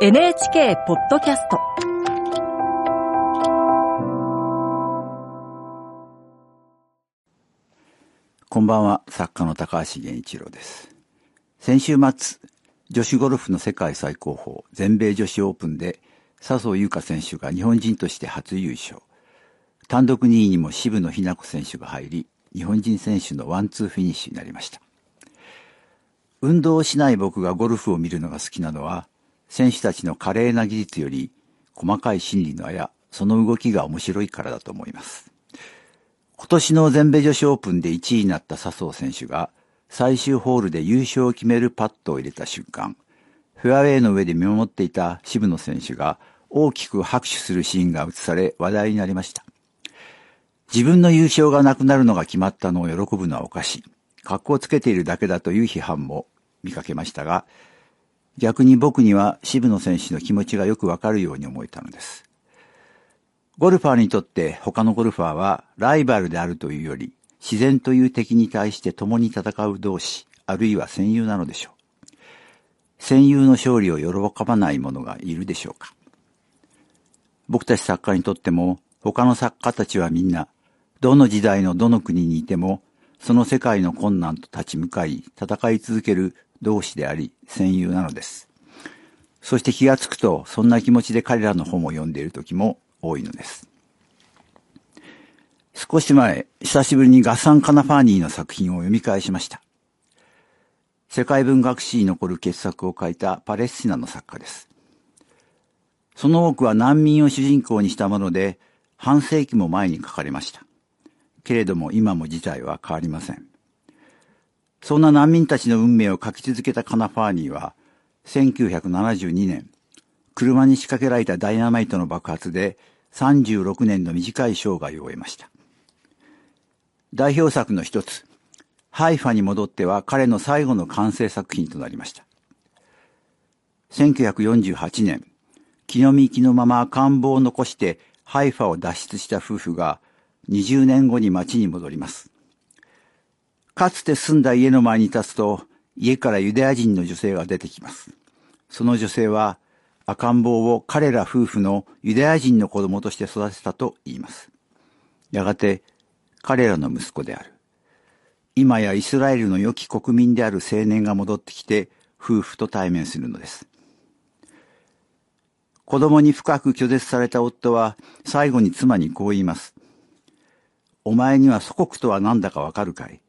NHK ポッドキャストこんばんは、作家の高橋源一郎です。先週末、女子ゴルフの世界最高峰、全米女子オープンで、笹生優花選手が日本人として初優勝。単独2位にも渋野日向子選手が入り、日本人選手のワンツーフィニッシュになりました。運動をしない僕がゴルフを見るのが好きなのは、選手たちの華麗な技術より、細かい心理のあや、その動きが面白いからだと思います。今年の全米女子オープンで1位になった笹生選手が、最終ホールで優勝を決めるパットを入れた瞬間、フェアウェイの上で見守っていた渋野選手が大きく拍手するシーンが映され話題になりました。自分の優勝がなくなるのが決まったのを喜ぶのはおかしい。格好つけているだけだという批判も見かけましたが、逆に僕には渋野選手の気持ちがよくわかるように思えたのです。ゴルファーにとって他のゴルファーはライバルであるというより、自然という敵に対して共に戦う同士、あるいは戦友なのでしょう。戦友の勝利を喜ばない者がいるでしょうか。僕たち作家にとっても、他の作家たちはみんな、どの時代のどの国にいても、その世界の困難と立ち向かい、戦い続ける同志であり、戦友なのです。そして気がつくと、そんな気持ちで彼らの本を読んでいる時も多いのです。少し前、久しぶりにガッサン・カナファーニーの作品を読み返しました。世界文学史に残る傑作を書いたパレスチナの作家です。その多くは難民を主人公にしたもので、半世紀も前に書かれました。けれども今も事態は変わりません。そんな難民たちの運命を書き続けたカナファーニーは、1972年、車に仕掛けられたダイナマイトの爆発で36年の短い生涯を終えました。代表作の一つ、ハイファに戻っては彼の最後の完成作品となりました。1948年、気の身気のまま赤ん坊を残してハイファを脱出した夫婦が20年後に町に戻ります。かつて住んだ家の前に立つと家からユダヤ人の女性が出てきます。その女性は赤ん坊を彼ら夫婦のユダヤ人の子供として育てたと言います。やがて彼らの息子である。今やイスラエルの良き国民である青年が戻ってきて夫婦と対面するのです。子供に深く拒絶された夫は最後に妻にこう言います。お前には祖国とは何だかわかるかい？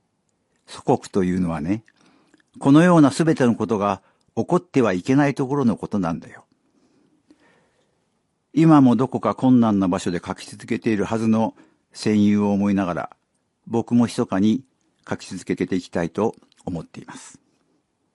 祖国というのはね、このようなすべてのことが起こってはいけないところのことなんだよ。今もどこか困難な場所で書き続けているはずの戦友を思いながら、僕も密かに書き続けていきたいと思っています。